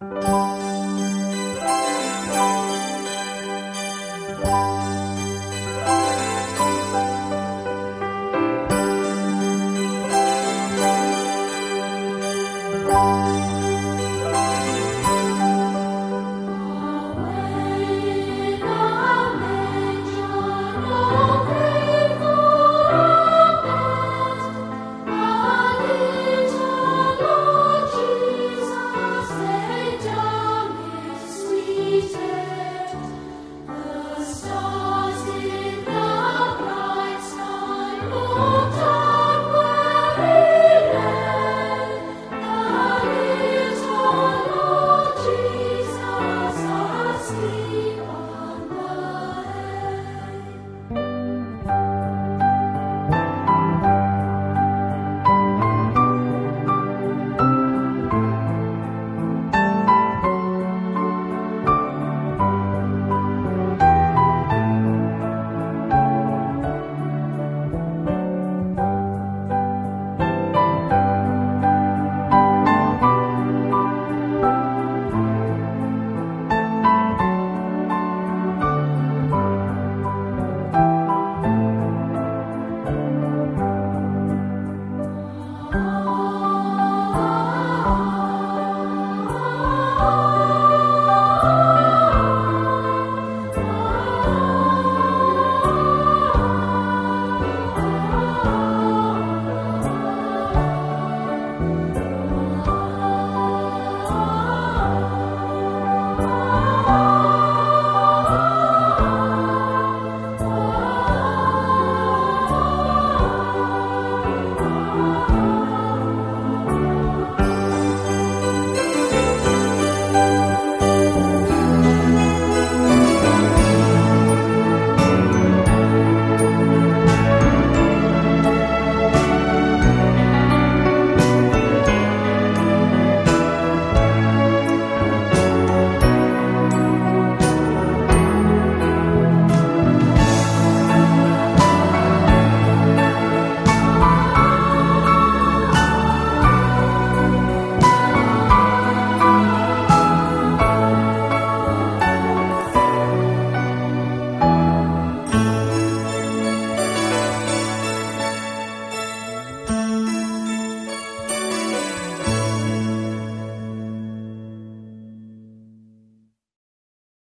you.